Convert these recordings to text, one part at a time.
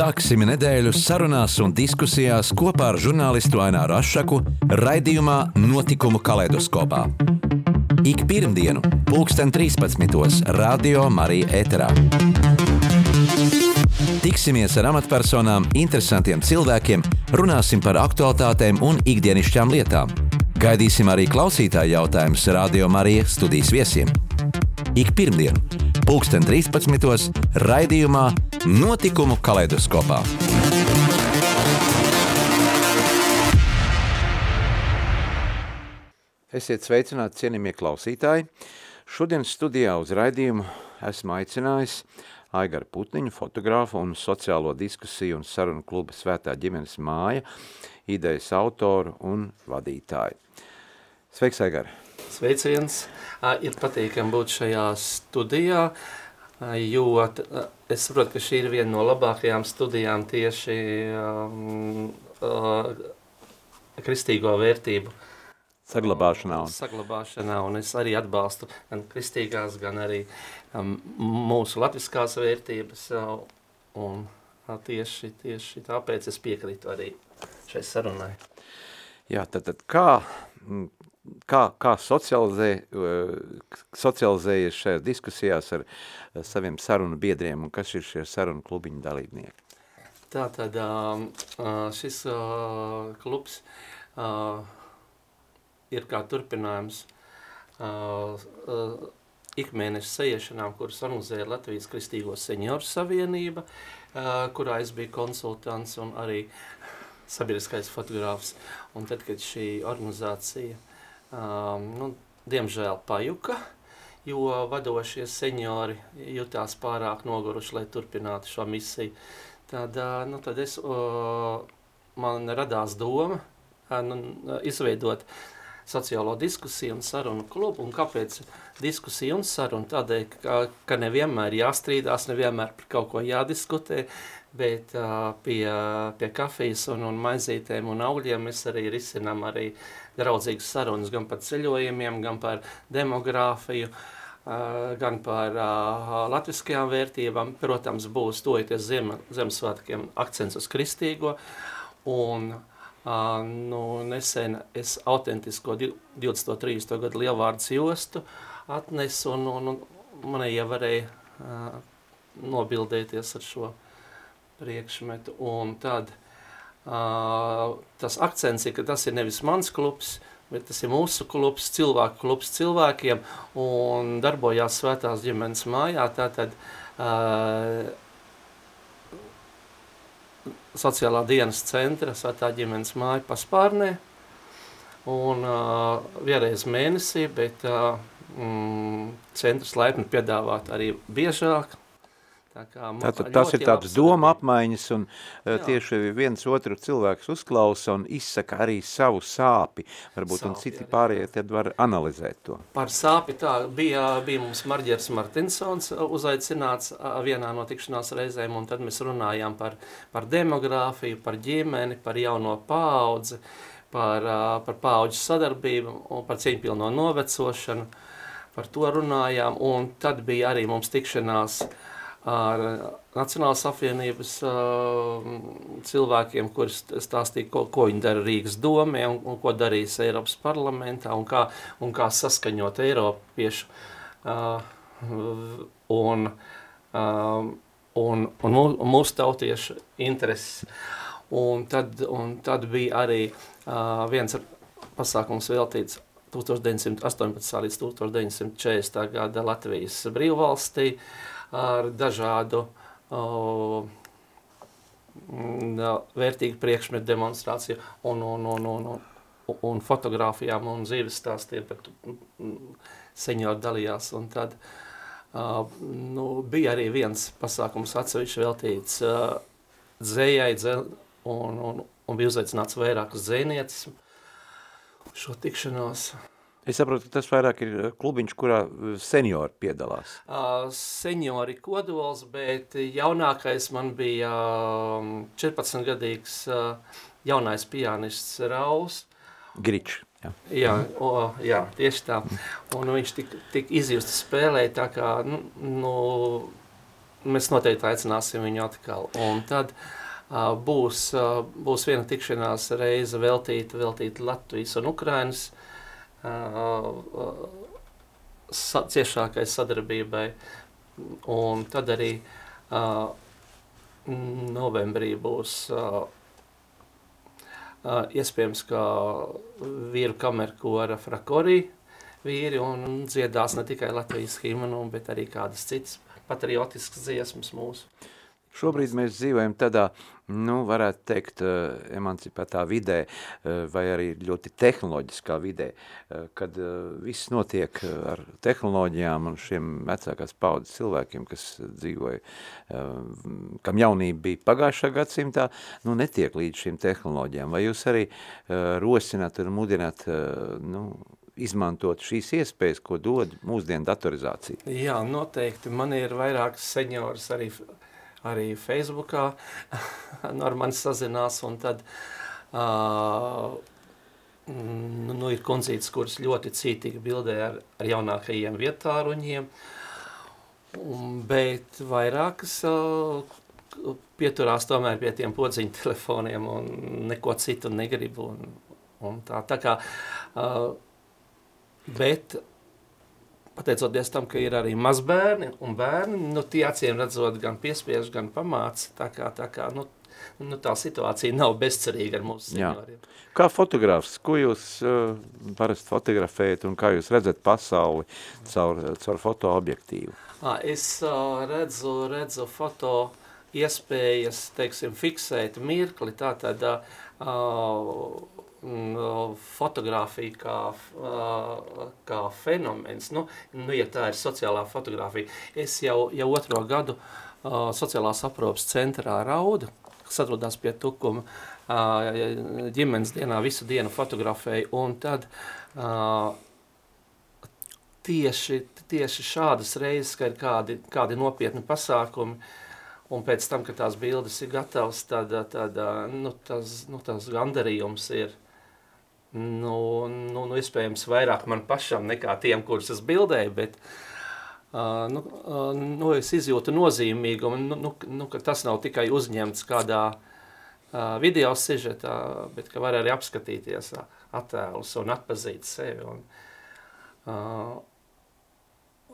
Sāksim nedēļu sarunās un diskusijās kopā ar žurnālistu Aināru Ašaku raidījumā Notikumu kaleidoskopā. Ik pirmdienu, pulksten 13. Radio Marija Eterā. Tiksimies ar amatpersonām, interesantiem cilvēkiem, runāsim par aktuālitātēm un ikdienišķām lietām. Gaidīsim arī klausītāju jautājumus Radio Marija studijas viesiem. Ik pirmdienu, pulksten 13. raidījumā Notikumu kaleidoskopā. Esiet sveicināti, cienījamie klausītāji. Šodienas studijā uz raidījumu esmu aicinājis Aigaru Putniņu, fotografu un sociālo diskusiju un sarunu kluba Svētā ģimenes māja, idejas autoru un vadītāju. Sveiks, Aigar! Sveiciens! Ir patīkami būt šajā studijā, jo es saprotu, ka šī ir viena no labākajām studijām tieši um, uh, kristīgo vērtību saglabāšanā. Un... Saglabāšanā, un es arī atbalstu gan kristīgās, gan arī um, mūsu latviskās vērtības, uh, un tieši, tieši tāpēc es piekrītu arī šai sarunai. Jā, tad, tad kā, kā, kā socializē, socializējies šajās diskusijās ar saviem sarunu biedriem un kas ir šie sarunu klubiņu dalībnieki? Tā tad šis klubs ir kā turpinājums ikmēneša sajiešanām, kuras organizēja Latvijas Kristīgo senioru savienība, kurā es biju konsultants un arī sabiedriskais fotogrāfs. Un tad, kad šī organizācija um, nu, diemžēl pajuka, jo vadošie seniori jutās pārāk noguruši, lai turpinātu šo misiju. Tad, uh, nu, tad es, uh, man radās doma uh, nu, izveidot sociālo diskusiju un sarunu klubu. Un kāpēc diskusija un saruna? Tādēļ, ka, ka nevienmēr jāstrīdās, nevienmēr par kaut ko jādiskutē, bet uh, pie, pie kafijas un, un maizītēm un augļiem mēs arī risinām arī draudzīgas sarunas gan par ceļojumiem, gan par demogrāfiju, gan par latviskajām vērtībām. Protams, būs tojoties zem, Ziemassvētkiem akcents uz kristīgo, un nu, nesen es autentisko 20. 30. gadu lielvārdas jostu atnesu, un, un, un man ievarēja nobildēties ar šo priekšmetu. Un tad uh, tas akcents ir, ka tas ir nevis mans klubs, bet tas ir mūsu klubs, cilvēku klubs cilvēkiem, un darbojās svētās ģimenes mājā. Tātad uh, sociālā dienas centra svētā ģimenes māja paspārnē, un uh, vienreiz mēnesī, bet uh, mm, centrs laipni piedāvāt arī biežāk, Tā Tātad tas ir tāds doma apmaiņas un Jā. tieši viens otru cilvēks uzklausa un izsaka arī savu sāpi, varbūt sāpi, un citi arī. pārējie tad var analizēt to. Par sāpi tā bija, bija mums Marģers Martinsons uzaicināts vienā no tikšanās reizēm un tad mēs runājām par, par demogrāfiju, par ģimeni, par jauno paudzi, par, par paudžu sadarbību un par cieņpilno novecošanu, par to runājām un tad bija arī mums tikšanās uh, ar Nacionālās apvienības uh, cilvēkiem, kuri stāstīja, ko, ko viņi dara Rīgas domē un, un ko darīs Eiropas parlamentā un kā, un kā saskaņot Eiropiešu uh, un, uh, un, un mūsu tautiešu intereses. Un tad, un tad bija arī uh, viens pasākums veltīts 1918. līdz 1940. gada Latvijas brīvvalstī, uh, ar dažādu uh, vērtīgu priekšmetu demonstrāciju un, un, un, un, un, un fotografijām un dzīves stāstiem, bet seniori dalījās. Un tad uh, nu, bija arī viens pasākums atsevišķi veltīts uh, dzējai, dze, un, un, un bija uzaicināts vairākus dzēnietis šo tikšanos. Es saprotu, ka tas vairāk ir eh, klubiņš, kurā eh, seniori piedalās. Uh, seniori kodols, bet jaunākais man bija uh, 14-gadīgs uh, jaunais pianists Raus. Gričs. Jā, jā, o, jā, tieši tā. Un viņš tik, tik izjusti spēlēja tā kā, nu, nu mēs noteikti aicināsim viņu atkal. Un tad uh, būs, uh, būs viena tikšanās reize veltīta, veltīta Latvijas un Ukrainas uh, sa ciešākai sadarbībai. Un tad arī uh, novembrī būs uh, uh, iespējams, ka vīru kamerkora Frakorī vīri un dziedās ne tikai Latvijas himnu, bet arī kādas citas patriotiskas dziesmas mūsu. Šobrīd mēs dzīvojam tādā, nu, varētu teikt, eh, emancipētā vidē, eh, vai arī ļoti tehnoloģiskā vidē, eh, kad viss notiek ar tehnoloģijām un šiem vecākās paudzes cilvēkiem, kas dzīvoja, kam jaunība bija pagājušā gadsimtā, nu, netiek līdz šīm tehnoloģijām. Vai jūs arī rosināt un mudināt, nu, izmantot šīs iespējas, ko dod mūsdienu datorizācija? Jā, noteikti. Man ir vairākas senioras arī, arī Facebookā, ar mani sazinās, un tad uh, nu, nu, ir koncītas, kuras ļoti cītīgi bildē ar, ar jaunākajiem vietāruņiem, un, bet vairākas uh, pieturās tomēr pie tiem podziņu telefoniem un neko citu negribu. Un, un tā, tā kā uh, Bet pateicoties tam, ka ir arī mazbērni un bērni, nu, tie acīm redzot gan piespiež, gan pamāca. Tā kā, tā kā, nu, nu, tā situācija nav bezcerīga ar mūsu senioriem. Kā fotogrāfs, ko jūs uh, parasti fotografējat un kā jūs redzat pasauli caur, caur fotoobjektīvu? Es uh, redzu, redzu foto iespējas, teiksim, fiksēt mirkli, tātad uh, fotografija kā, kā fenomens, nu, nu, ja tā ir sociālā fotografija. Es jau, jau otro gadu uh, sociālās aprūpas centrā raudu, kas atrodas pie tukuma, uh, ģimenes dienā visu dienu fotografēju, un tad uh, tieši, tieši šādas reizes, ka ir kādi, kādi nopietni pasākumi, un pēc tam, kad tās bildes ir gatavas, tad, tad nu, tas, nu, tas gandarījums ir, nu, nu, nu, iespējams vairāk man pašam nekā tiem, kurus es bildēju, bet uh, nu, uh, nu, es izjūtu nozīmīgumu, nu, nu, nu, ka tas nav tikai uzņemts kādā uh, video sižetā, bet ka var arī apskatīties attēlus un atpazīt sevi. Un, uh,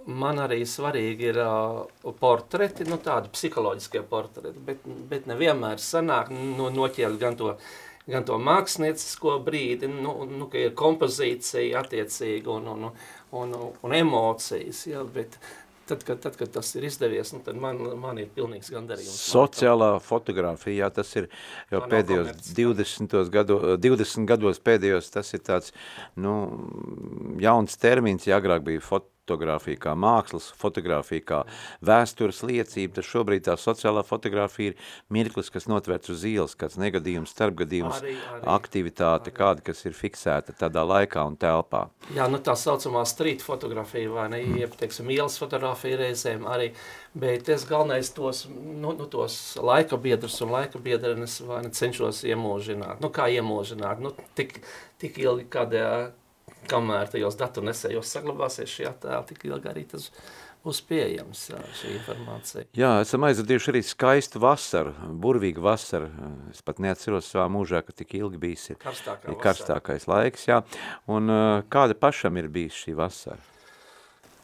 man arī svarīgi ir uh, portreti, nu tādi psiholoģiskie portreti, bet, bet nevienmēr sanāk nu, noķert gan to gan to māksliniecisko brīdi, nu, nu, ka ir kompozīcija attiecīga un, un, un, un emocijas, ja, bet tad, kad, tad, kad tas ir izdevies, nu, tad man, man ir pilnīgs gandarījums. Sociālā fotografija, jā, tas ir jau man pēdējos 20, gado, 20 gados pēdējos, tas ir tāds, nu, jauns termins, ja agrāk bija fot fotografija kā mākslas, fotografija kā vēstures liecība, tad šobrīd tā sociālā fotografija ir mirklis, kas notverts uz ielas, kāds negadījums, starpgadījums, arī, arī, aktivitāte, arī. kāda, kas ir fiksēta tādā laikā un telpā. Jā, nu tā saucamā street fotografija vai ne, mm. jeb, teiksim, ielas fotografija reizēm arī, bet es galvenais tos, nu, nu tos laika biedrus un laika biedrenes vai ne cenšos iemūžināt. Nu, kā iemūžināt? Nu, tik, tik ilgi, kad kamēr tajos datornesējos saglabāsies šī attēla, tik ilgi arī tas būs pieejams šī informācija. Jā, esam aizvadījuši arī skaistu vasaru, burvīgu vasaru. Es pat neatceros savā mūžā, ka tik ilgi bijis ir, karstākais laiks. Jā. Un kāda pašam ir bijis šī vasara?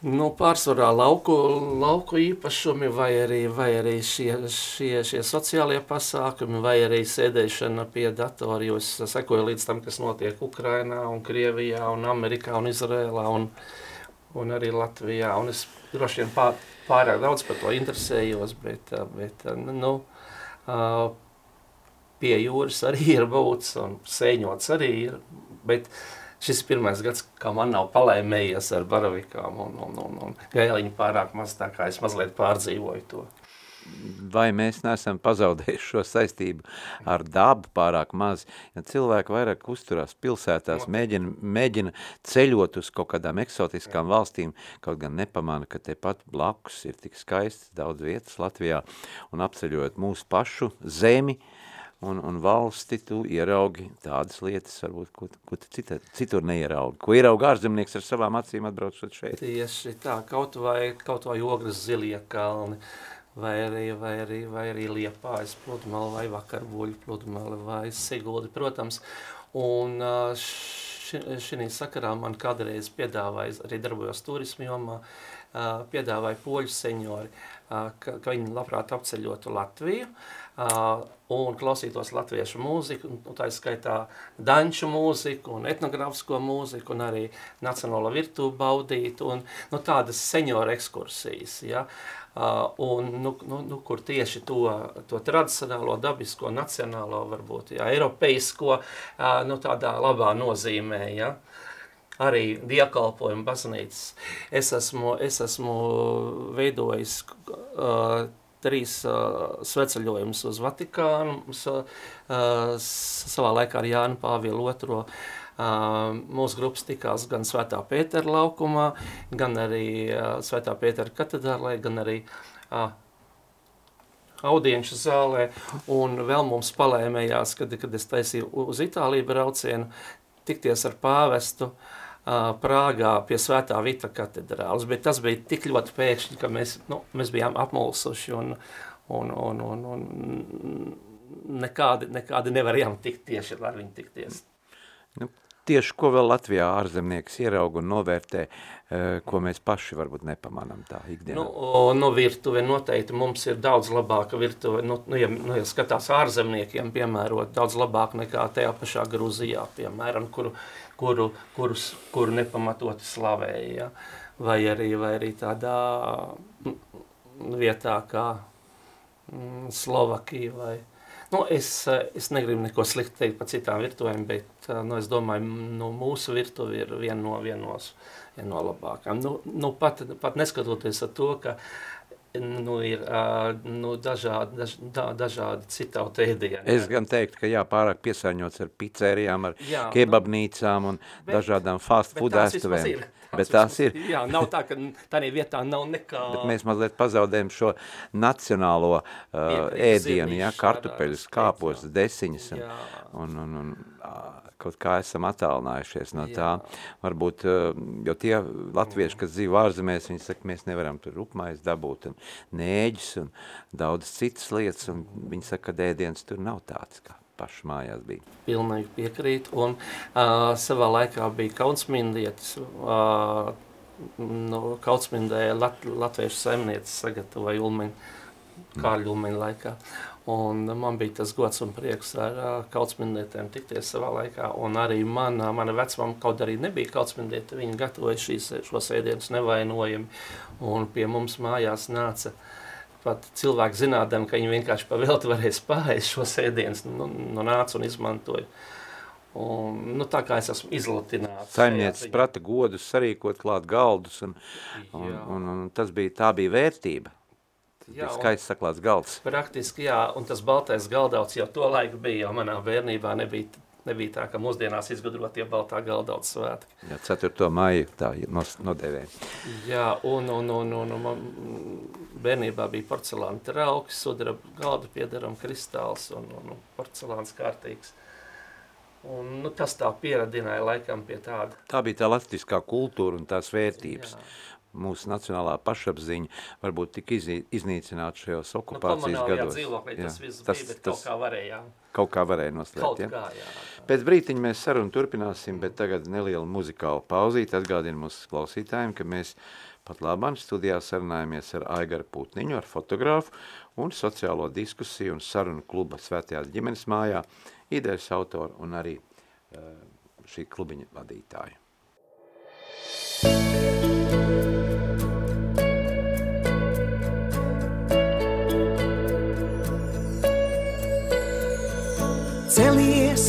Nu, pārsvarā lauku, lauku īpašumi vai arī, vai arī šie, šie, šie sociālie pasākumi vai arī sēdēšana pie datora, jo es sekoju līdz tam, kas notiek Ukrainā un Krievijā un Amerikā un Izrēlā un, un arī Latvijā. Un es droši vien pār, pārāk daudz par to interesējos, bet, bet nu, pie jūras arī ir būts un sēņots arī ir, bet šis ir pirmais gads, kā man nav palēmējies ar baravikām un, un, un, un gailiņu pārāk maz, tā kā es mazliet pārdzīvoju to. Vai mēs neesam pazaudējuši šo saistību ar dabu pārāk maz? Ja cilvēki vairāk uzturās pilsētās, mēģina, mēģina ceļot uz kaut kādām eksotiskām valstīm, kaut gan nepamana, ka tepat blakus ir tik skaists daudz vietas Latvijā un apceļot mūsu pašu zemi, uh, un, un valsti tu ieraugi tādas lietas, varbūt, ko, ko tu cita, citur neieraugi. Ko ieraugi ārzemnieks ar savām acīm atbraucot šeit? Tieši tā, kaut vai, kaut vai ogras zilie kalni, vai arī, vai arī, vai arī Liepājas pludmali, vai Vakarbuļu pludmali, vai Siguldi, protams. Un šī sakarā man kādreiz piedāvāja, arī darbojos turismu jomā, piedāvāja poļu seņori, ka, ka viņi labprāt apceļotu Latviju un klausītos latviešu mūziku, un tā skaitā danču mūziku un etnogrāfisko mūziku un arī nacionālo virtuvu baudītu un nu, tādas seņora ekskursijas, ja, un nu, nu, nu, kur tieši to, to tradicionālo, dabisko, nacionālo, varbūt, ja, eiropeisko, nu, tādā labā nozīmē, ja, arī diakalpojumu baznīcas. Es esmu, es esmu veidojis uh, trīs uh, sveceļojumus uz Vatikānu, uh, savā laikā ar Jānu Pāvielu II. Uh, mūsu grupas tikās gan Svētā Pētera laukumā, gan arī uh, Svētā Pētera katedrālē, gan arī uh, audienču zālē, un vēl mums palēmējās, kad, kad es taisīju uz Itāliju braucienu, tikties ar pāvestu, uh, Prāgā pie Svētā Vita katedrāles, bet tas bija tik ļoti pēkšņi, ka mēs, nu, mēs bijām apmulsuši un, un, un, un, un nekādi, nekādi nevarējām tikt tieši ar viņu tikties. Nu, tieši ko vēl Latvijā ārzemnieks ierauga un novērtē, ko mēs paši varbūt nepamanam tā ikdienā? Nu, no virtuve noteikti mums ir daudz labāka virtuve, nu, nu, ja, nu, ja skatās ārzemniekiem, piemērot daudz labāk nekā tajā pašā Gruzijā, piemēram, kuru kuru, kurus, kuru nepamatoti slavēja. Ja? Vai, arī, vai arī tādā mm, vietā kā mm, Slovakija. Vai, nu, es, es negribu neko sliktu teikt par citām virtuvēm, bet nu, es domāju, nu, mūsu virtuve ir viena no, vien no, vien no labākām. Nu, nu, pat, pat neskatoties to, ka nu, ir nu, dažādi, daž, da, dažādi citauta ēdieni. Es gan teiktu, ka jā, pārāk piesāņots ar pizzērijām, ar jā, kebabnīcām un bet, dažādām fast food ēstuvēm. Bet tās ir. Jā, nav tā, ka tādā vietā nav nekā. Bet mēs mazliet pazaudējam šo nacionālo uh, ēdienu, jā, kartupeļus, kāpos, desiņas un, un, un, un kaut kā esam attālinājušies no tā. Jā. Varbūt, eh, jo tie latvieši, kas dzīvo ārzemēs, viņi saka, mēs nevaram tur rupmais dabūt un nēģis un daudzas citas lietas, un viņi saka, ka ēdiens tur nav tāds kā paši mājās bija. Pilnīgi piekrīt, un uh, savā laikā bija kaunsmindietis, uh, no kaunsmindē lat, latviešu saimnieces sagatavoja ulmeņu, Kārļu ulmeņu laikā. Un man bija tas gods un prieks ar uh, kautsmindietēm tikties savā laikā. Un arī mana, mana vecmama, kaut arī nebija kautsmindiete, viņa gatavoja šīs, šos ēdienus nevainojami. Un pie mums mājās nāca pat cilvēki zinādami, ka viņi vienkārši pavēlti varēs pārēst šos ēdienus, nu, nu nāca un izmantoja. Un, nu, tā kā es esmu izlatināts. Saimniecis prata godus sarīkot klāt galdus, un, un, un, un tas bija, tā bija vērtība. Jā, skaists saklāts galds. Praktiski, jā, un tas baltais galdauts jau to laiku bija, jau manā bērnībā nebija, nebija tā, ka mūsdienās izgudrotie baltā galdauts svētki. Jā, 4. maiju tā nodēvēja. Jā, un, un, un, un, un man bērnībā bija porcelāna trauks, sudraba galda piedaram kristāls un, un, un porcelāns kārtīgs. Un, nu, tas tā pieradināja laikam pie tāda. Tā bija tā latviskā kultūra un tās vērtības. Jā mūsu nacionālā pašapziņa varbūt tika iznīcināta šajos nu, okupācijas nu, gados. Dzīvoklī, jā, tas viss tas, bija, bet tas, kaut kā varēja. Kaut kā varēja noslēgt, ja? kā, jā. Pēc brītiņa mēs sarunu turpināsim, bet tagad neliela muzikāla pauzīt. Atgādina mūsu klausītājiem, ka mēs pat labāk studijā sarunājamies ar Aigaru Putniņu, ar fotogrāfu un sociālo diskusiju un sarunu kluba Svētajās ģimenes mājā, idejas autoru un arī uh, šī klubiņa vadītāju. Thank you.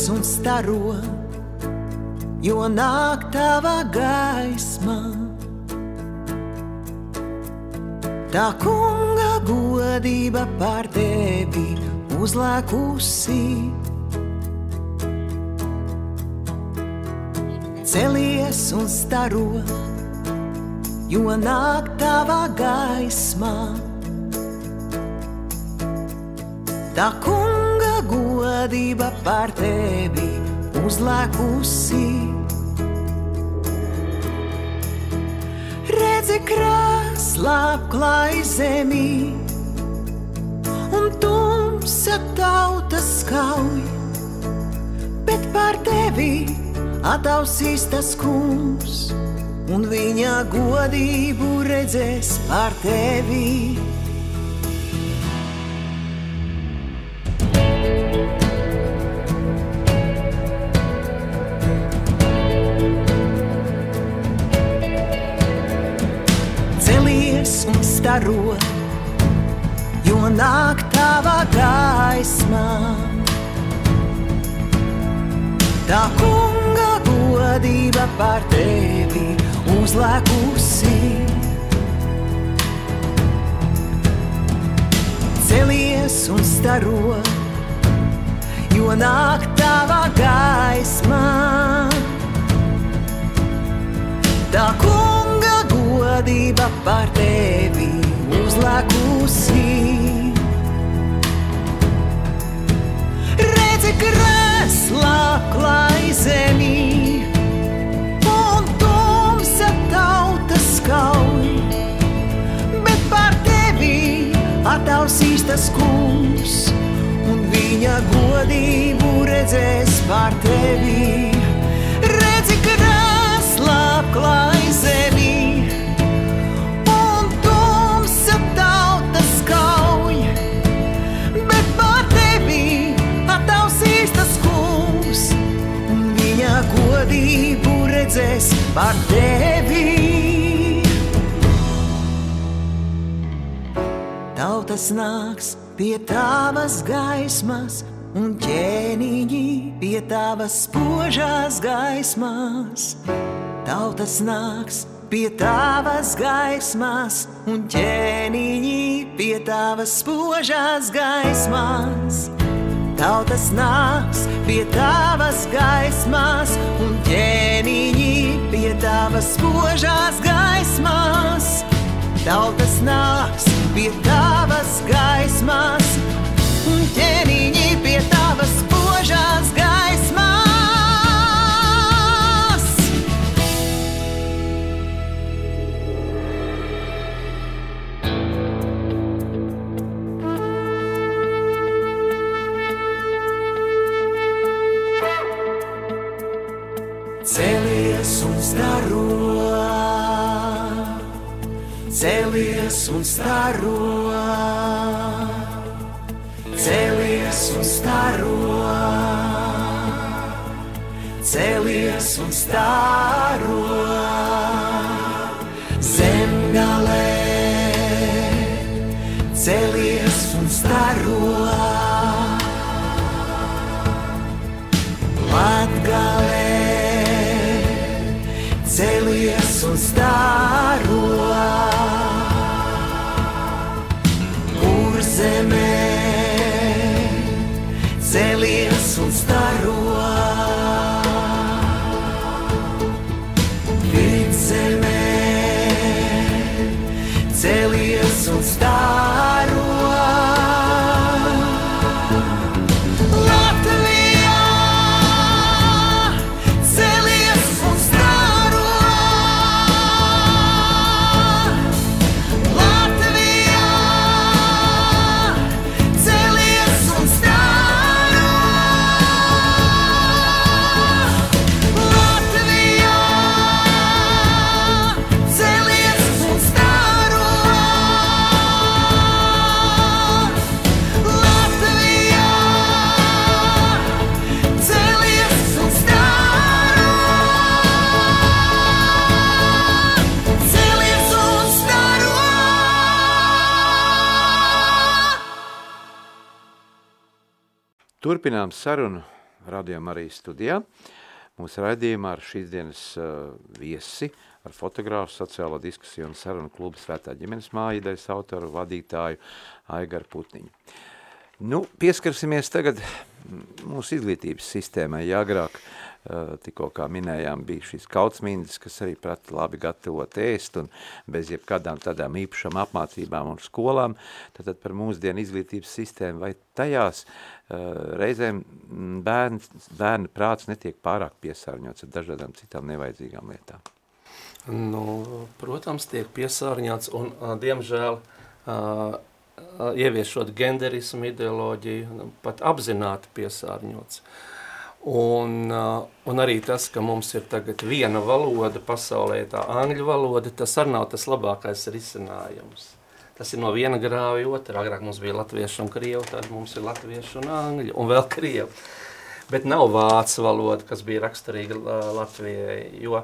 Celies un staro, jo nāk tava gaisma. Tā kunga godība pār tevi uzlēkusi. Celies un staro, jo nāk tava gaisma. Tā kunga godība pār tevi uzlēkusi. Redzi krāslā klāj zemī, un tumsa tautas skauj, bet pār tevi atausīs tas kungs, un viņa godību redzēs pār tevi. Staro, jo nāk tava gaisma. Tā kunga godība par tevi uzlēkusi. Celies un staro, jo nāk tava gaisma. Tā kunga godība par tevi uzlēkusi. Redzi, krēslā klāj zemī, un tumsa tautas kauj, bet par tevi atausīs tas kungs, un viņa godību redzēs par tevi. Redzi, krēslā klāj zemī. Redzēs par tevi. Tautas nāks pie tavas gaismas, un ķēniņi pie tavas spožās gaismas. Tautas nāks pie tavas gaismas, un ķēniņi pie tavas spožās gaismas. Tautas nāks pie tavas gaismas, un ķēniņi pie tavas spožās gaismas. Tautas nāks pie tavas gaismas, un ķēniņi Celies un staro, celies un staro, celies un staro, celies un staro, Turpinām sarunu radījumā arī studijā. Mūsu raidījumā ar šīs dienas uh, viesi, ar fotogrāfu, sociālo diskusiju un sarunu klubu Svētā ģimenes māja idejas autoru, vadītāju Aigaru Putniņu. Nu, pieskarsimies tagad mūsu izglītības sistēmai. Jā, agrāk, uh, tikko kā minējām, bija šīs kautsmīndas, kas arī prata labi gatavot ēst un bez jebkādām tādām īpašām apmācībām un skolām. Tātad par mūsdienu izglītības sistēmu vai tajās uh, reizēm mm, bērni, bērni prāts netiek pārāk piesārņots ar dažādām citām nevajadzīgām lietām. Nu, protams, tiek piesārņots un, uh, diemžēl, uh, ieviešot genderismu ideoloģiju, pat apzināti piesārņots. Un, un arī tas, ka mums ir tagad viena valoda pasaulē, tā angļu valoda, tas arī nav tas labākais risinājums. Tas ir no viena grāva otrā. Agrāk mums bija latviešu un krievu, tad mums ir latviešu un angļu un vēl krievu. Bet nav vācu valoda, kas bija raksturīga Latvijai. Jo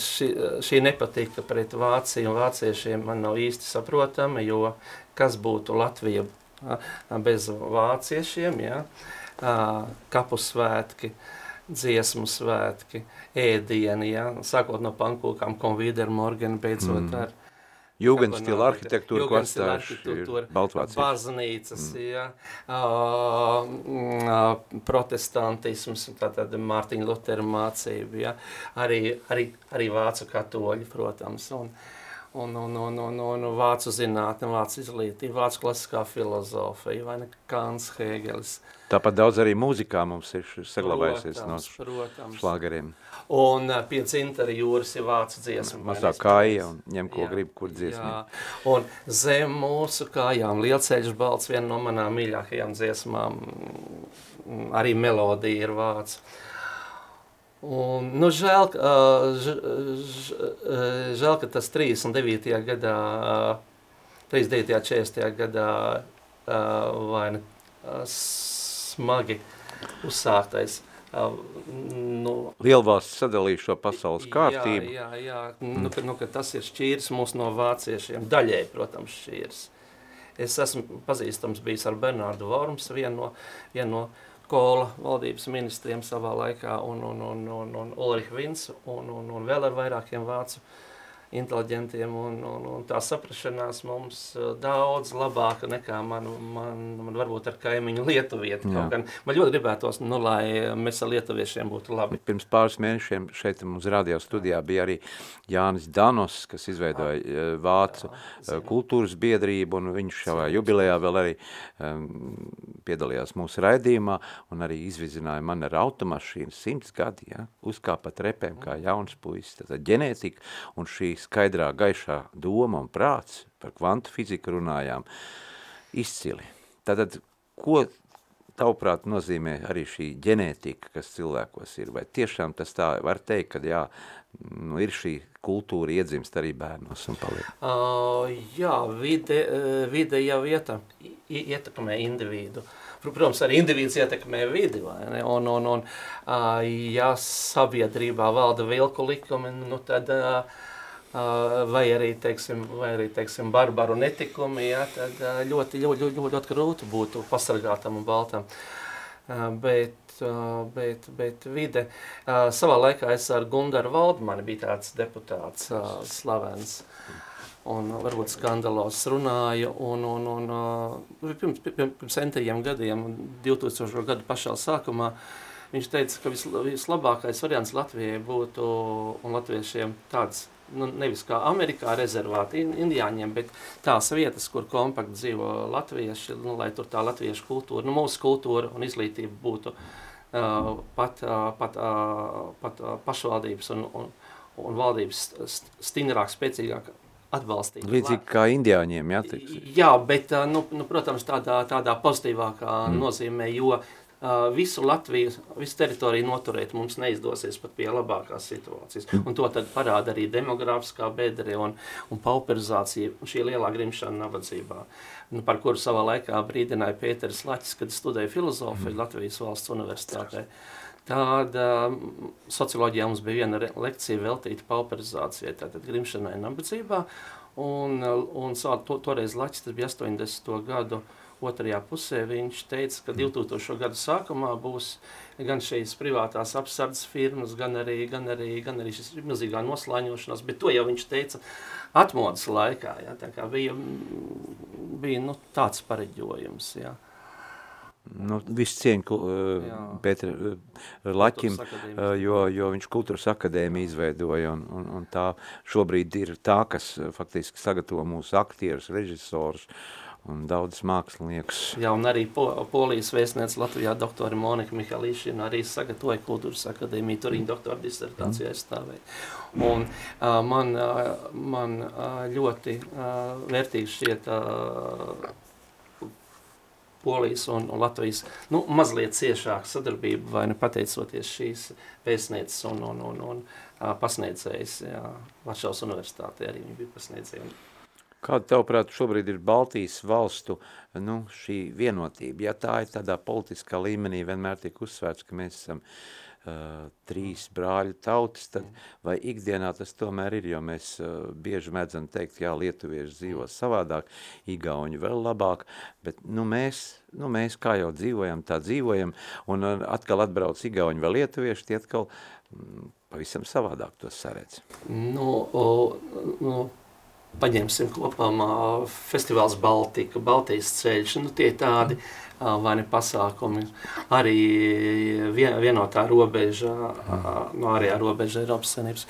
šī, šī nepatika pret Vāciju un vāciešiem man nav īsti saprotama, jo kas būtu Latvija bez vāciešiem, ja? kapu svētki, dziesmu svētki, ēdieni, ja? sākot no pankūkām, konvīderu morgenu, beidzot mm. ar Jūgenstila arhitektūra, ko atstājuši Baltvācija. Baznīcas, mm. ja, uh, uh, protestantisms, tātad Mārtiņa Lutera mācība, ja, arī, arī, arī vācu katoļi, protams, un, un, un, un, un, un vācu zinātne, vācu izglītība, vācu klasiskā filozofija, vai ne Kāns Hēgelis. Tāpat daudz arī mūzikā mums ir saglabājusies no šlāgeriem. Un uh, pie cintara jūras ir vācu dziesma. Mazā kāja un ņem, ko jā, grib, kur dziesmī. Un zem mūsu kājām lielceļš balts, viena no manām mīļākajām dziesmām, mm, arī melodija ir vācu. Un, nu, žēl, ž, ž, žēl, ka tas 39. gadā, 39. 40. gadā vai ne, smagi uzsāktais nu, Lielvalsts sadalīja šo pasaules kārtību. Jā, jā, jā. Nu, ka, nu, ka tas ir šķīrs mūs no vāciešiem. Daļai, protams, šķīrs. Es esmu pazīstams bijis ar Bernārdu Vorms, vienu no, vienu no Kola valdības ministriem savā laikā, un, un, un, un, un Ulrich Vins, un, un, un vēl ar vairākiem vācu uh, inteliģentiem, un, un, un tā saprašanās mums uh, daudz labāka nekā man, man, man varbūt ar kaimiņu lietuvieti. Gan, man ļoti gribētos, nu, lai mēs ar lietuviešiem būtu labi. Pirms pāris mēnešiem šeit mums radio studijā bija arī Jānis Danos, kas izveidoja uh, Vācu jā, uh, kultūras biedrību, un viņš šavā jubilejā vēl arī um, piedalījās mūsu raidījumā, un arī izvizināja man ar automašīnu. Simts gadi, ja, uzkāpa trepēm kā jauns puisis, tātad ģenētika, un šī skaidrā, gaišā doma un prāts, par kvantu fiziku runājām, izcili. Tātad, ko tavuprāt nozīmē arī šī ģenētika, kas cilvēkos ir? Vai tiešām tas tā var teikt, ka jā, nu, ir šī kultūra iedzimst arī bērnos un paliek? Uh, jā, vide, vide jau ieta, ietekmē individu. Protams, arī individs ietekmē vidi, vai ne? Un, un, un ja sabiedrībā valda vilku likumi, nu tad... Uh, vai arī, teiksim, vai arī teiksim, barbaru netikumi, ja, tad ļoti, ļoti, ļoti, ļoti grūti būtu pasargātam un baltam. Bet, bet, bet vide. Savā laikā es ar Gundaru Valdmani biju tāds deputāts slavens. Un varbūt skandalos runāju, un, un, un pirms, pirms, centajiem gadiem, 2000. gadu pašā sākumā, viņš teica, ka vis, vislabākais variants Latvijai būtu un latviešiem tāds nu, nevis kā Amerikā rezervāti indiāņiem, bet tās vietas, kur kompakti dzīvo latvieši, nu, lai tur tā latviešu kultūra, nu, mūsu kultūra un izglītība būtu uh, pat, uh, pat, uh, pat uh, pašvaldības un, un, un valdības stingrāk, spēcīgāk atbalstīt. Līdzīgi kā indiāņiem, jā? Teiks. Jā, bet, nu, nu, protams, tādā, tādā pozitīvākā mm. nozīmē, jo Uh, visu Latviju, visu teritoriju noturēt mums neizdosies pat pie labākās situācijas. Un to tad parāda arī demogrāfiskā bedre un, un pauperizācija, šī lielā grimšana nabadzībā, nu, par kuru savā laikā brīdināja Pēteris Laķis, kad studēja filozofiju mm. Latvijas valsts universitātē. Tāda socioloģijā mums bija viena lekcija veltīta pauperizācijai, tātad grimšanai nabadzībā, un, un to, toreiz Laķis, tas bija 80. gadu, uh, otrajā pusē viņš teica, ka 2000. gadu sākumā būs gan šīs privātās apsardzes firmas, gan arī, gan arī, gan arī šis milzīgā noslāņošanās, bet to jau viņš teica atmodas laikā, ja, tā kā bija, bija nu, tāds pareģojums, ja. Nu, viss cieņu uh, Pēter uh, Laķim, uh, jo, jo viņš kultūras akadēmiju izveidoja, un, un, un tā šobrīd ir tā, kas faktiski sagatavo mūsu aktierus, režisorus, uh, un daudz māksliniekus. Jā, un arī po, Polijas vēstniece Latvijā doktori Monika Mihališina arī sagatavoja kultūras akadēmiju, tur viņa doktora disertācijā aizstāvēja. Un uh, man, uh, man uh, ļoti uh, vērtīgi šķiet uh, Polijas un, un Latvijas nu, mazliet ciešāka sadarbība, vai ne pateicoties šīs vēstnieces un, un, un, un uh, pasniedzējas Varšavas universitātē arī viņa bija pasniedzēja. Kāda tavuprāt šobrīd ir Baltijas valstu nu, šī vienotība? Ja tā ir tādā politiskā līmenī, vienmēr tiek uzsvērts, ka mēs esam uh, trīs brāļu tautas, tad vai ikdienā tas tomēr ir, jo mēs uh, bieži mēdzam teikt, jā, lietuvieši dzīvo savādāk, igauņi vēl labāk, bet nu mēs, nu mēs kā jau dzīvojam, tā dzīvojam, un uh, atkal atbrauc igauņi vēl lietuvieši, tie atkal mm, pavisam savādāk tos saredz. Nu, o, nu, paņemsim kopumā festivāls Baltika, Baltijas ceļš, nu tie tādi vai ne pasākumi, arī vien, vienotā robeža, no ārējā robeža Eiropas Savienības,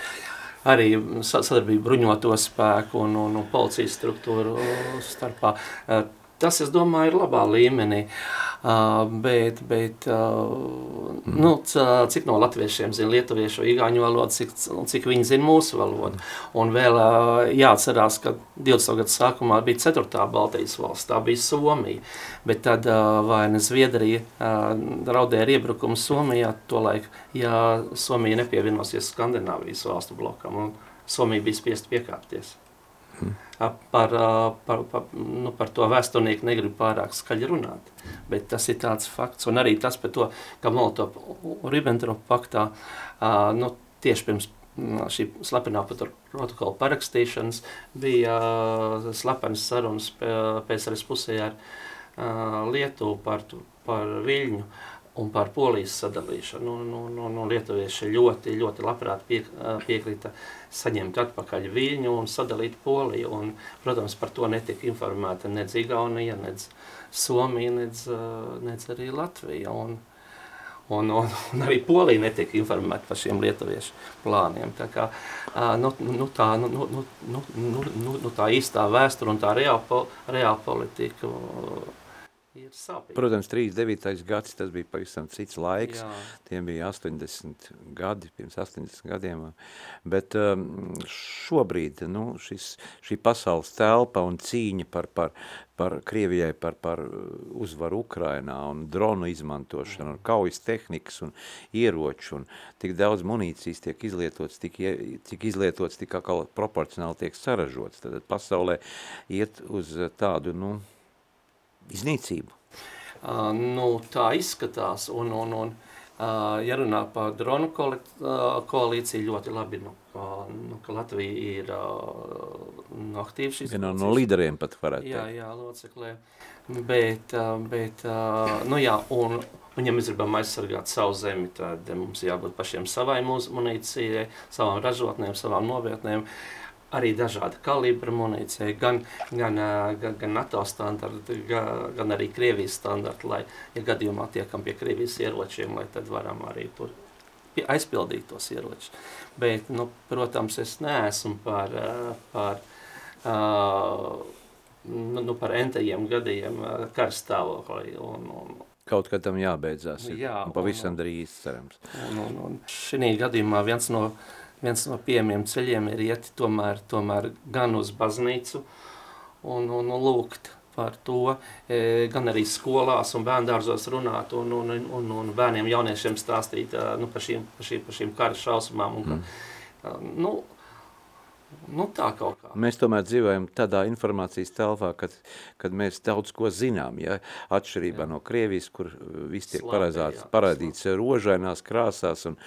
arī sadarbība bruņoto spēku un, un, un policijas struktūru starpā. Tas, es domāju, ir labā līmenī, uh, bet, bet uh, nu, cik no latviešiem zina lietuviešu, igāņu valodu, cik, cik viņi zina mūsu valodu. Un vēl uh, jāatcerās, ka 20. gadu sākumā bija 4. Baltijas valsts, tā bija Somija, bet tad vai ne Zviedrija uh, raudēja ar iebrukumu Somijā tolaik, ja Somija nepievienosies Skandināvijas valstu blokam, un Somija bija spiest piekāpties. Par, par, par, nu, par to vēsturnieku negribu pārāk skaļi runāt, bet tas ir tāds fakts. Un arī tas par to, ka Molotov-Ribbentrop paktā nu, tieši pirms šī slepenā protokola parakstīšanas bija slepenas sarunas PSRS pusē ar Lietuvu par, par Viļņu un par polijas sadalīšanu. Nu, nu, nu, nu, lietuvieši ļoti, ļoti labprāt pie, piekrita saņemt atpakaļ Viļņu un sadalīt Poliju. Un, protams, par to netika informēta nec Igaunija, nec Somija, nec, nec arī Latvija. Un, un, un, un arī Polija netika informēta par šiem lietuviešu plāniem. Tā, kā, nu, nu, tā, nu, nu, nu, nu, nu, tā īstā vēsture un tā reāla, reāla politika ir sāpīgi. Protams, 39. gads, tas bija pavisam cits laiks, Jā. tiem bija 80 gadi, pirms 80 gadiem, bet um, šobrīd, nu, šis, šī pasaules telpa un cīņa par, par, par Krievijai, par, par uzvaru Ukrainā un dronu izmantošanu, un kaujas tehnikas un ieroču, un tik daudz munīcijas tiek izlietots, tik, tik izlietots, tik kā proporcionāli tiek saražots, tad pasaulē iet uz tādu, nu, iznīcību? Uh, nu, tā izskatās, un, un, un uh, ja runā par dronu koalīciju, ļoti labi, nu, uh, nu, ka Latvija ir uh, aktīva šīs Vienā no līderiem pat varētu Jā, jā, loceklē. Bet, uh, bet uh, nu jā, un, un ja mēs gribam aizsargāt savu zemi, tad mums jābūt pašiem savai munīcijai, savām ražotnēm, savām novietnēm. Uh, arī dažāda kalibra munīcija, gan, gan, gan, gan NATO standarti, gan, gan arī Krievijas standarti, lai, ja gadījumā tiekam pie Krievijas ieročiem, lai tad varam arī tur aizpildīt tos ieročus. Bet, nu, protams, es neesmu par, par, nu, nu, par entajiem gadiem karstāvoklī un, un, Kaut kad tam jābeidzās, ir, Jā, un pavisam un- drīz cerams. Un, un, un šī gadījumā viens no, viens no pieejamiem ceļiem ir iet tomēr, tomēr gan uz baznīcu un, un, un lūgt par to, e, gan arī skolās un bērndārzos runāt un, un, un, un bērniem jauniešiem stāstīt e, nu, par, šīm, par, šīm, par šīm kara šausmām. Un, mm. nu, nu, tā kaut kā. Mēs tomēr dzīvojam tādā informācijas telpā, kad, kad mēs daudz ko zinām, ja? atšķirībā jā. no Krievijas, kur uh, viss tiek parādīts, parādīts rožainās krāsās un,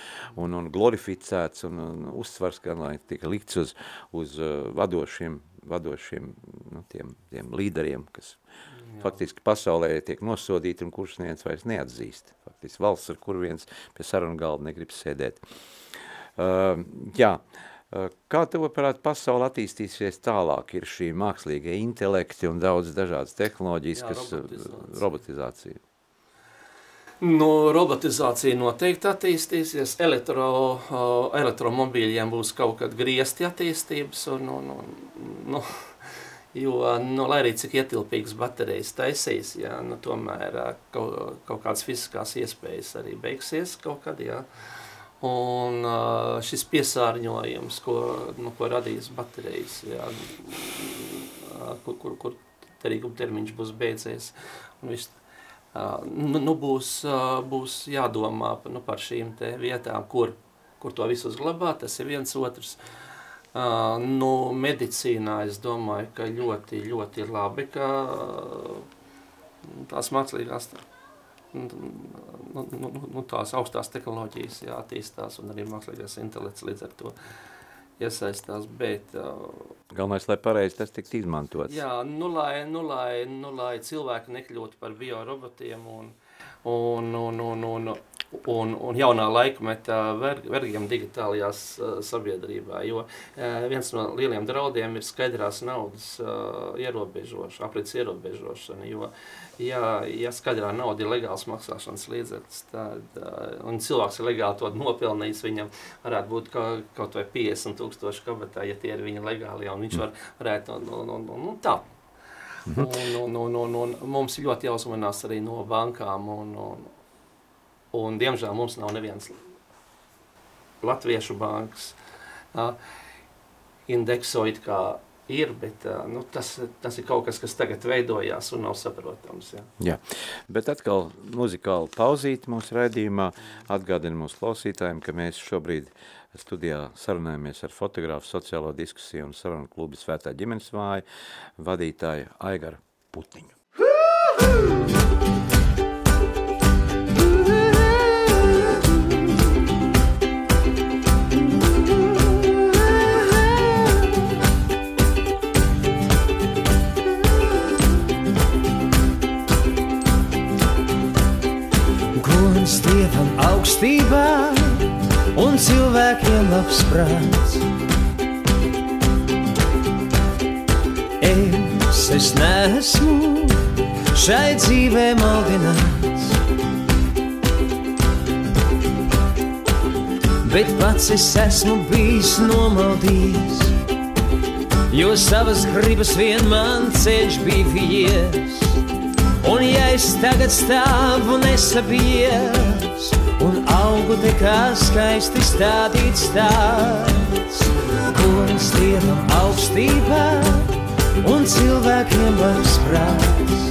un, un glorificēts un, un uzsvars, gan lai tiek likts uz, uz uh, vadošiem, vadošiem nu, tiem, tiem līderiem, kas jā. faktiski pasaulē tiek nosodīti un kurš neviens vairs neatzīst. Faktiski valsts, ar kur viens pie sarunu galda negrib sēdēt. Uh, jā, Uh, Kā tev, prāt, pasaule attīstīsies tālāk? Ir šī mākslīgie intelekti un daudz dažādas tehnoloģijas, Jā, kas uh, robotizācija. robotizācija. Nu, robotizācija noteikti attīstīsies, elektro, uh, elektromobīļiem būs kaut kad griezti attīstības, un, un, un nu, Jo, nu, lai arī cik ietilpīgas baterijas taisīs, jā, nu, tomēr ā, kaut, kaut kādas fiziskās iespējas arī beigsies kaut kad, jā. Un šis piesārņojums, ko, nu, ko radīs baterijas, jā, kur, kur, kur derīguma termiņš būs beidzies, un viss, nu, nu, būs, būs jādomā nu, par šīm te vietām, kur, kur to visu uzglabāt, tas ir viens otrs. Nu, medicīnā es domāju, ka ļoti, ļoti labi, ka tās mākslīgās, nu, nu, nu, nu, tās augstās tehnoloģijas jā, attīstās un arī mākslīgās intelekts līdz ar to iesaistās, bet... Uh, Galvenais, lai pareizi tas tiktu izmantots. Jā, nu lai, nu, lai, nu, lai cilvēki nekļūtu par biorobotiem un, un, un, un, un, un, un jaunā laikmeta ver, vergiem digitālajās uh, sabiedrībā, jo uh, viens no lieliem draudiem ir skaidrās naudas uh, ierobežošana, aprits ierobežošana, jo ja, ja skaidrā nauda ir legāls maksāšanas līdzeklis, tad, uh, un cilvēks ir legāli to nopelnījis, viņam varētu būt ka, kaut vai 50 tūkstoši kabatā, ja tie ir viņa legālie, un viņš var, varētu, nu, nu, nu, nu tā, Un, un, un, un, un mums ļoti jāuzmanās arī no bankām, un, un, un diemžēl mums nav nevienas latviešu bankas. Uh, indekso it kā ir, bet uh, nu, tas, tas ir kaut kas, kas tagad veidojās un nav saprotams. Ja. Jā, bet atkal muzikāli pauzīt mūsu raidījumā, atgādina mūsu klausītājiem, ka mēs šobrīd studijā sarunājamies ar fotogrāfu sociālo diskusiju un sarunu klubu Svētā ģimenes māja vadītāju Aigaru Putniņu. Gods augstībā un cilvēkiem labs prāts. Es, es neesmu šai dzīvē maldināts, bet pats es esmu bijis nomaldījis, jo savas gribas vien man ceļš bija vies. Un ja es tagad stāvu nesabies Un augu te kā skaisti stādīts tāds Gods Dievam augstībā Un cilvēkiem labs prāts.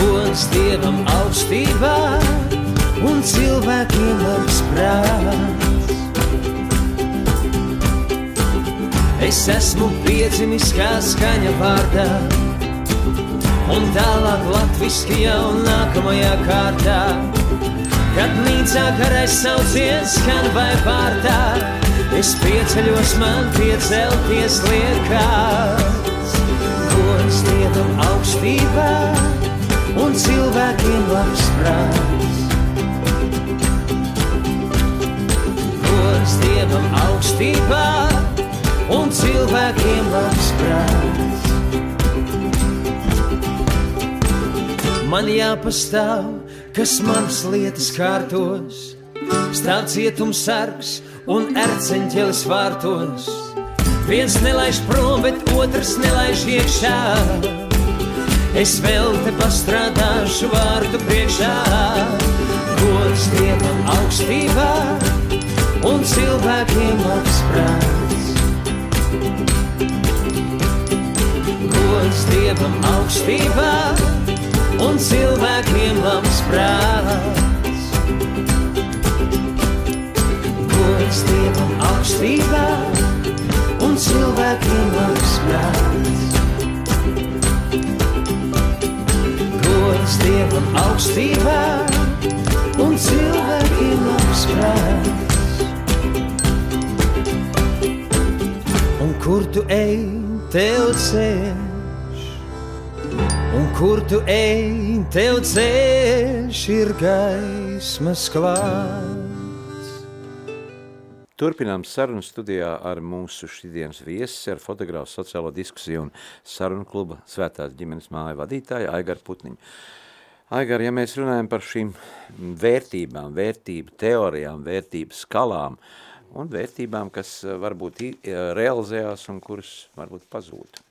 Gods Dievam augstībā Un cilvēkiem labs prāts Es esmu piedzimis kā skaņa vārdā, un tālāk latviski jau nākamajā kārtā. Kad nīcā karais sauciens skan vai pārtā, es pieceļos man piecelties liekas. Gods Dievam augstībā un cilvēkiem labs prāts. Gods Dievam augstībā un cilvēkiem labs prāts. Man jāpastāv, kas manas lietas kārtos, stāv cietums sargs un erceņķelis vārtos. Viens nelaiž prom, bet otrs nelaiž iekšā. Es vēl te pastrādāšu vārtu priekšā, gods Dievam augstībā un cilvēkiem labs Gods Dievam augstībā un cilvēkiem labs prāts. Gods Dievam augstībā un cilvēkiem labs prāts. Gods Dievam augstībā un cilvēkiem labs prāts. Kur tu ej, tev ceļš, un kur tu ej, tev ceļš ir gaismas klāts. Turpinām sarunu studijā ar mūsu šīdienas viesi, ar fotogrāfu sociālo diskusiju un sarunu kluba Svētās ģimenes māja vadītāju Aigaru Putniņu. Aigar, ja mēs runājam par šīm vērtībām, vērtību teorijām, vērtību skalām un vērtībām, kas varbūt realizējās un kuras varbūt pazūd.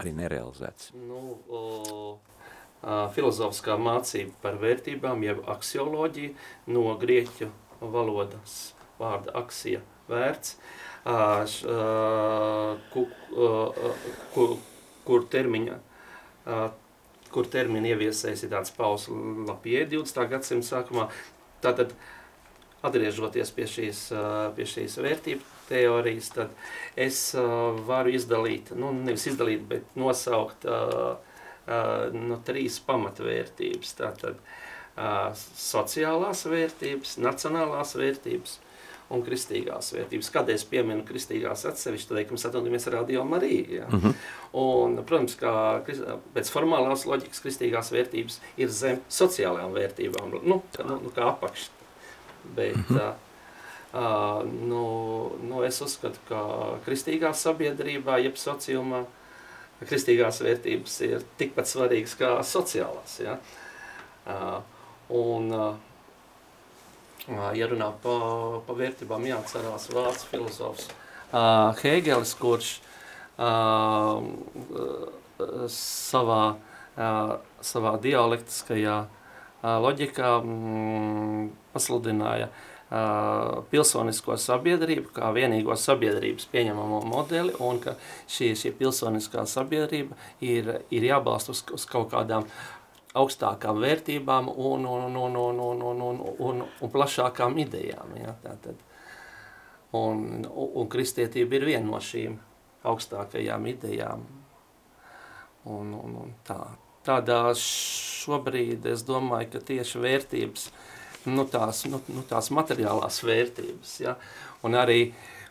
Arī nerealizēts. Nu, o, ā, filozofiskā mācība par vērtībām, jeb aksioloģija no grieķu valodas vārda aksija vērts, ā, š, ā, ku, ā, kur, kur termiņa, ā, kur termini ieviesējis ir tāds Pauls Lapie 20. gadsimta sākumā. Tātad, atgriežoties pie šīs, pie šīs vērtību teorijas, tad es uh, varu izdalīt, nu, nevis izdalīt, bet nosaukt uh, uh, no trīs pamatvērtības. Tātad uh, sociālās vērtības, nacionālās vērtības un kristīgās vērtības. Kādēļ es pieminu kristīgās atsevišķi, tad, mēs atrodamies Radio Marija. Ja? Mm -hmm. Un, protams, kā pēc formālās loģikas kristīgās vērtības ir zem sociālajām vērtībām, nu, kā, nu, nu, kā apakš. Bet, mm -hmm. Uh, nu, nu es uzskatu, ka kristīgā sabiedrībā, jeb sociumā, kristīgās vērtības ir tikpat svarīgas kā sociālās. Ja? Uh, un, uh, ja runā par pa vērtībām, jāatcerās vācu filozofs uh, Hēgelis, kurš uh, uh, savā, uh, savā dialektiskajā uh, loģikā mm, pasludināja uh, pilsonisko sabiedrību kā vienīgo sabiedrības pieņemamo modeli un ka šī, šī pilsoniskā sabiedrība ir, ir jābalst uz, uz kaut kādām augstākām vērtībām un, un, un, un, un, un, un, un, un plašākām idejām. Ja? Tātad, un, un, kristietība ir viena no šīm augstākajām idejām. Un, un, un tā. Tādā šobrīd es domāju, ka tieši vērtības, nu tās, nu, nu tās materiālās vērtības, ja? un arī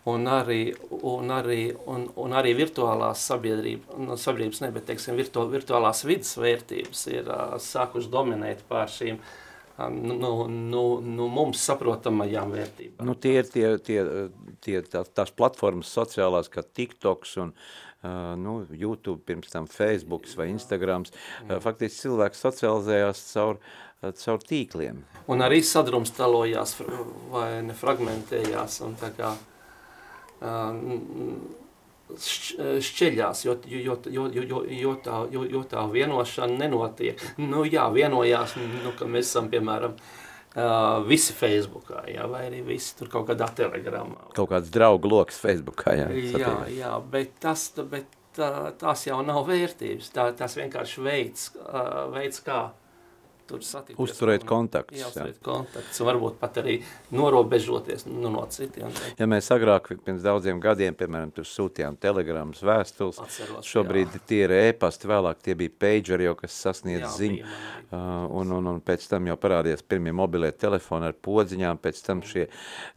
un arī, un arī, un, un arī virtuālās sabiedrības, nu, sabiedrības ne, bet, teiksim, virtu, virtuālās vidas vērtības ir uh, sākušas dominēt pār šīm uh, nu, nu, nu, mums saprotamajām vērtībām. Nu, tie ir tie, tie, tie, tā, tās platformas sociālās, kā TikToks un uh, nu, YouTube, pirms tam Facebooks vai Instagrams. Uh, faktiski cilvēks socializējās caur, uh, caur tīkliem. Un arī sadrumstalojās vai ne fragmentējās un tā kā uh, šķ- šķeļās, jo, jo, jo, jo, jo, tā, jo, jo tā vienošana nenotiek. Nu jā, vienojās, nu, ka mēs esam, piemēram, uh, visi Facebookā, jā, vai arī visi tur kaut kādā telegramā. Kaut kāds draugu loks Facebookā, jā. Jā, satiek. jā, bet tas, bet tā, tās jau nav vērtības, tā, tas vienkārši veids, uh, veids kā tur satikties. Uzturēt kontaktus, Jā, jā. uzturēt kontaktus, un varbūt pat arī norobežoties nu, no citiem. Ja mēs agrāk pirms daudziem gadiem, piemēram, tur sūtījām telegramas, vēstules, Atceros, šobrīd tie ir e-pasti, vēlāk tie bija pageri, jau kas sasniedz Jā, ziņu, uh, un, un, un pēc tam jau parādījās pirmie mobilie telefoni ar podziņām, pēc tam šie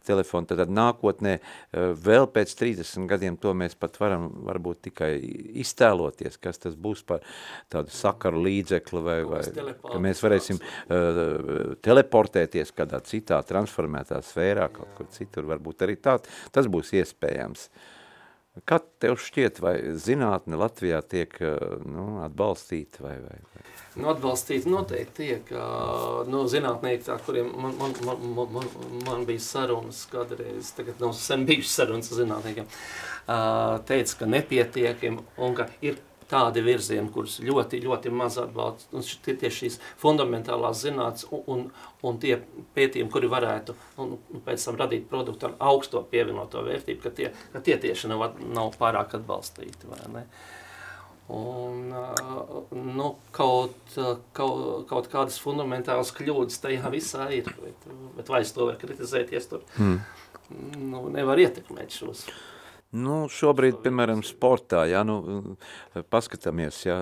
telefoni, tad, tad nākotnē uh, vēl pēc 30 gadiem to mēs pat varam varbūt tikai iztēloties, kas tas būs par tādu sakaru līdzekli vai, vai ka mēs varēsim uh, teleportēties kādā citā transformētā sfērā, kaut kur citur, varbūt arī tā, tas būs iespējams. Kā tev šķiet, vai zinātne Latvijā tiek uh, nu, atbalstīta vai, vai, vai? Nu, atbalstīt noteikti tiek, nu, zinātnieki, tā, kuriem man, man, man, man, man, bija sarunas kādreiz, tagad nav sen bijušas sarunas ar zinātniekiem, teica, ka nepietiekim un ka ir tādi virzieni, kurus ļoti, ļoti maz atbalsta. Š- tie tieši šīs fundamentālās zinātnes un, un, un tie pētījumi, kuri varētu un, un pēc tam radīt produktu ar augsto pievienoto vērtību, ka tie, ka tie tieši nav, nav pārāk atbalstīti, vai ne? Un, nu, kaut, kaut, kaut kādas fundamentālas kļūdas tajā visā ir, bet, bet vai es to varu kritizēties tur? Hmm. Nu, nevar ietekmēt šos. Nu, šobrīd, piemēram, sportā, ja, nu, paskatāmies, ja,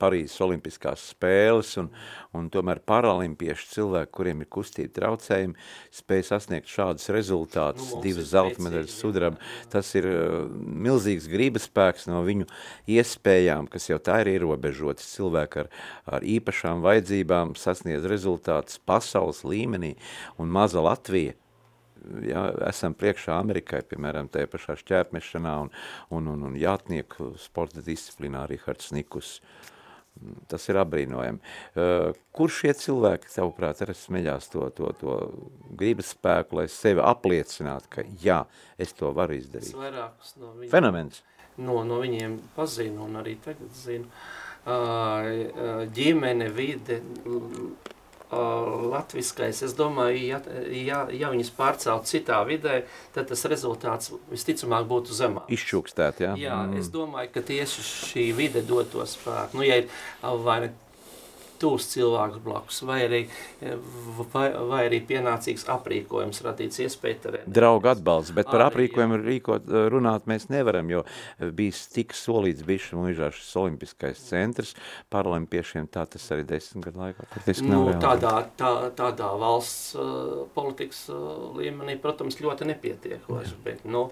Parīzes olimpiskās spēles un, un tomēr paralimpieši cilvēki, kuriem ir kustība traucējumi, spēj sasniegt šādus rezultātus, Nu, divas zelta medaļas sudraba. Tas ir uh, milzīgs gribas spēks no viņu iespējām, kas jau tā ir ierobežotas. Cilvēki ar, ar īpašām vajadzībām sasniedz rezultātus pasaules līmenī un maza Latvija ja, esam priekšā Amerikai, piemēram, tajā pašā šķērpmešanā un, un, un, un jātnieku sporta disciplīnā Rihards Nikus. Tas ir apbrīnojami. Uh, kur šie cilvēki, tavuprāt, arī smeļās to, to, to gribas spēku, lai sevi apliecinātu, ka jā, es to varu izdarīt? Es vairākus no viņiem, Fenomens. no, no viņiem pazinu un arī tagad zinu. Uh, ģimene, vide, latviskais, es domāju, ja, ja, ja viņas pārcelt citā vidē, tad tas rezultāts visticamāk būtu zemāk. Izčukstēt, jā? Jā, mm. es domāju, ka tieši šī vide dod to spēku. Nu, ja ir vai ne tūs cilvēks blakus, vai arī, vai, vai arī pienācīgs aprīkojums radīts iespēja terēt. Draugu atbalsts, bet par aprīkojumu rīkot, runāt mēs nevaram, jo bijis tik solīts bišķi mūžā šis olimpiskais centrs paralimpiešiem, tā tas arī desmit gadu laikā. Nu, tādā, tā, tādā valsts uh, politikas uh, līmenī, protams, ļoti nepietiekoši, bet, nu,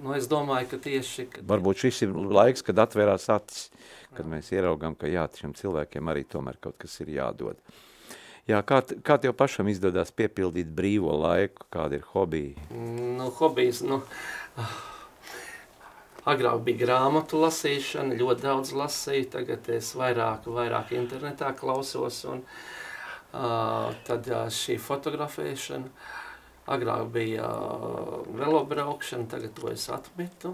nu, es domāju, ka tieši, kad Varbūt šis ir laiks, kad atvērās acis, kad mēs ieraugām, ka jā, šiem cilvēkiem arī tomēr kaut kas ir jādod. Jā, kā, kā tev pašam izdodās piepildīt brīvo laiku, kāda ir hobija? Nu, hobijs, nu, agrāk bija grāmatu lasīšana, ļoti daudz lasīju, tagad es vairāk, vairāk internetā klausos, un uh, tad uh, šī fotografēšana, agrāk bija uh, velobraukšana, tagad to es atmetu,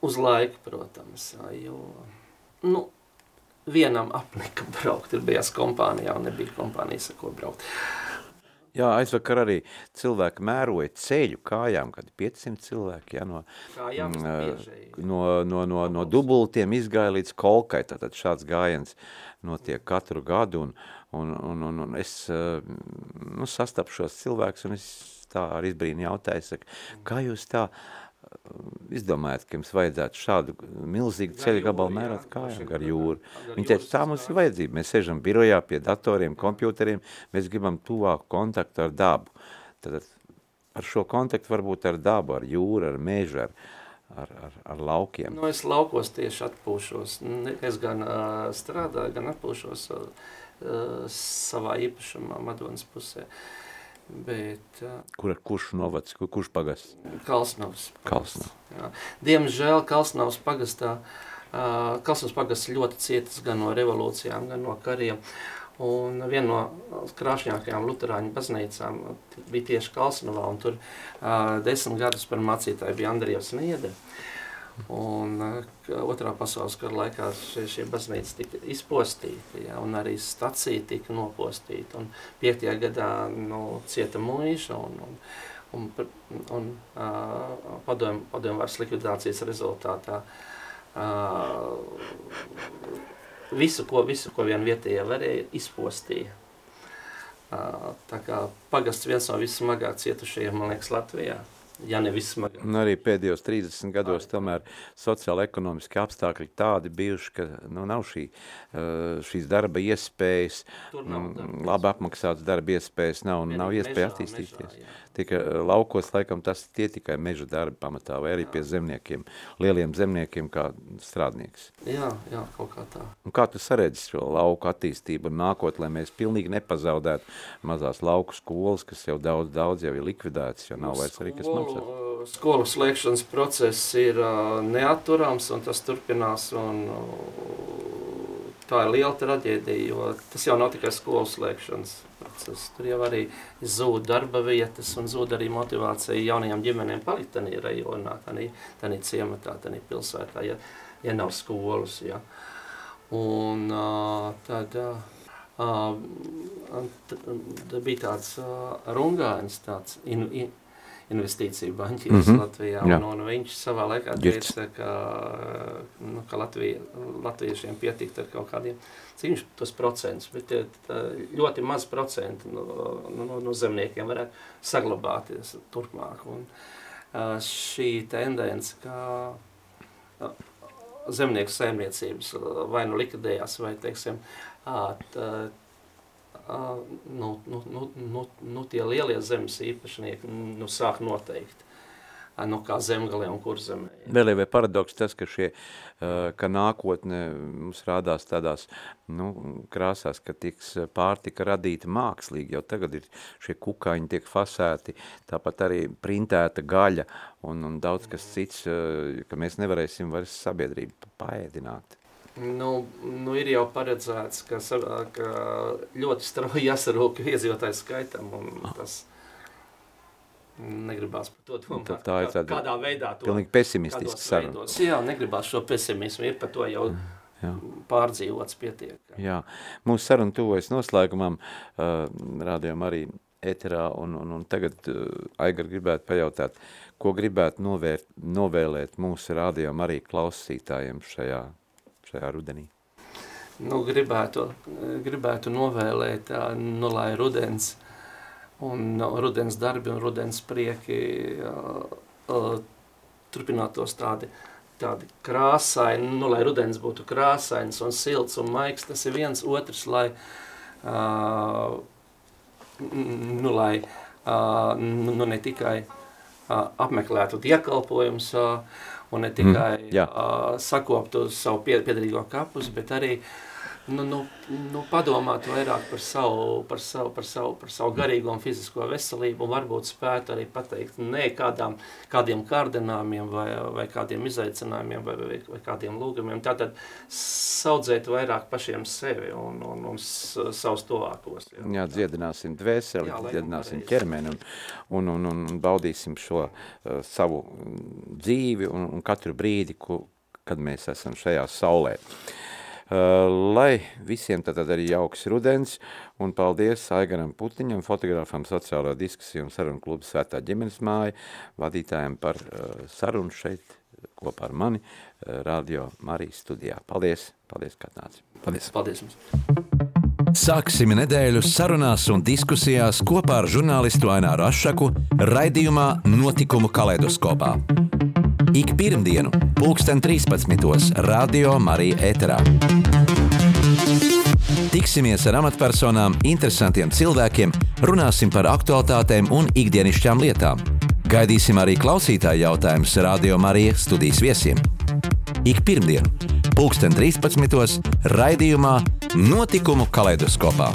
uz laiku, protams, jo, nu, vienam apnika braukt, ir bijās kompānijā, un nebija kompānijas, ar ko braukt. Jā, aizvakar arī cilvēki mēroja ceļu kājām, kad 500 cilvēki, jā, no, Kājām mm, no, no, no, no dubultiem izgāja līdz kolkai, tātad šāds gājiens notiek katru gadu, un, un, un, un, un es nu, sastapu šos cilvēkus, un es tā ar izbrīnu jautāju, saku, kā jūs tā izdomājat, ka jums vajadzētu šādu milzīgu ceļu gabalu mērāt kājām gar jūru? Viņi teica, tā mums ir vajadzība, mēs sežam birojā pie datoriem, kompjuteriem, mēs gribam tuvāku kontaktu ar dabu. Tad ar šo kontaktu varbūt ar dabu, ar jūru, ar mežu, ar, ar, ar, ar laukiem. Nu, es laukos tieši atpūšos. Es gan uh, strādāju, gan atpūšos uh, savā īpašumā, Madonas pusē. Bet Kur, kurš novads, kur, kurš pagasts? Kalsnovs. Kalsnavs. Jā. Diemžēl Kalsnovs pagastā, Kalsnovs pagasts ļoti cietas gan no revolūcijām, gan no kariem. Un viena no krāšņākajām luterāņu baznīcām bija tieši Kalsnovā, un tur uh, desmit gadus par mācītāju bija Andrijs Niede. Uh, ka otrā pasaules kara laikā šie, šie baznīcas tika izpostīti, ja, un arī stacija tika nopostīta. Un piektajā gadā nu, cieta mūža, un, un, un, un uh, padomju padom varas likvidācijas rezultātā uh, visu, ko, visu, ko vien vietējie varēja, izpostīja. Uh, tā kā pagasts viens no vissmagāk cietušajiem, man liekas, Latvijā. Ja ne vissmagāk. Un arī pēdējos 30 gados tomēr sociāla-ekonomiski apstākļi tādi bijuši, ka nu, nav šī, uh, šīs darba iespējas, nav darba labi apmaksātas darba iespējas nav un nav iespēja mežā, attīstīties. mežā, jā. Tikai uh, laukos laikam tas tie tikai meža darbi pamatā vai arī pie zemniekiem, lieliem zemniekiem kā strādnieks. Jā, jā, kaut kā tā. Un kā tu saredzi šo lauku attīstību un nākot, lai mēs pilnīgi nepazaudētu mazās lauku skolas, kas jau daudz, daudz jau ir likvidētas, jo nav vairs arī kas maksāt? Skolu, skolu slēgšanas process ir neaturams un tas turpinās. Un, tā ir liela traģēdija, jo tas jau nav tikai skolu slēgšanas process. Tur jau arī zūd darba vietas un zūd arī motivācija jaunajām ģimenēm palikt tajā rajonā, tajā ciematā, tajā pilsētā, ja, ja nav skolas. Ja. Un tad... Bija tāds rungāns, tāds in, in, investīciju banķieris mm -hmm. Latvijā. jā. Un, un viņš savā laikā Girts. teica, ka, nu, ka Latvija, latviešiem pietikt ar kaut kādiem cīņš tos procentus, bet tie, tā, ļoti maz procentu no, no, no, zemniekiem varētu saglabāties turpmāk. Un, šī tendence, ka zemnieku saimniecības vai nu likvidējās, vai, teiksim, tā, nu, nu, nu, nu, nu, tie lielie zemes īpašnieki nu, sāk noteikt nu, kā zemgalē un kur zemē. Vēl ir paradoks tas, ka, šie, ka nākotne mums rādās tādās nu, krāsās, ka tiks pārtika radīta mākslīgi, jo tagad ir šie kukaiņi tiek fasēti, tāpat arī printēta gaļa un, un daudz kas cits, ka mēs nevarēsim vairs sabiedrību paēdināt. Nu, nu ir jau paredzēts, ka, ka ļoti strauji jāsarūk iedzīvotājs skaitam, un tas negribās par to domāt. Tā, tā ir tāda kādā veidā to pilnīgi pesimistiska saruna. Jā, negribās šo pesimismu, ir par to jau Jā. pārdzīvots pietiek. Jā, mūsu saruna tuvojas noslēgumam, uh, rādījām arī eterā, un, un, un tagad uh, Aigar gribētu pajautāt, ko gribētu novērt, novēlēt mūsu rādījām arī klausītājiem šajā šajā rudenī? Nu, gribētu, gribētu novēlēt, nu, lai rudens un nu, rudens darbi un rudens prieki turpinātos tādi, tādi krāsaini, nu, lai rudens būtu krāsains un silts un maigs, tas ir viens otrs, lai, nu, lai uh, nu, ne tikai apmeklētu diekalpojums, un ne tikai mm, uh, sakoptu savu piedarīgo kapus, bet arī nu, nu, nu, padomāt vairāk par savu, par, savu, par, savu, par savu garīgo un fizisko veselību un varbūt spētu arī pateikt ne kādām, kādiem kārdinājumiem vai, vai kādiem izaicinājumiem vai, vai, vai kādiem lūgumiem. Tātad saudzēt vairāk pašiem sevi un, un, un savus tuvākos. Jā, jā dziedināsim dvēseli, jā, dziedināsim ķermeni un, un, un, un, baudīsim šo uh, savu dzīvi un, un katru brīdi, ku, kad mēs esam šajā saulē. Uh, lai visiem tad arī jauks rudens, un paldies Aigaram Putiņam, fotogrāfam sociālā diskusija un sarunu klubu Svētā ģimenes māja, vadītājiem par uh, sarunu šeit kopā ar mani uh, Radio Marijas studijā. Paldies, paldies, kā nāci. Paldies. Paldies jums. Sāksim nedēļu sarunās un diskusijās kopā ar žurnālistu Aināru Ašaku raidījumā Notikumu kaleidoskopā. Ik pirmdienu, pulksten 13. Radio Marija Eterā. Tiksimies ar amatpersonām, interesantiem cilvēkiem, runāsim par aktuālitātēm un ikdienišķām lietām. Gaidīsim arī klausītāju jautājumus Radio Marija studijas viesiem. Ik pirmdienu, pulksten 13. raidījumā Notikumu kaleidoskopā.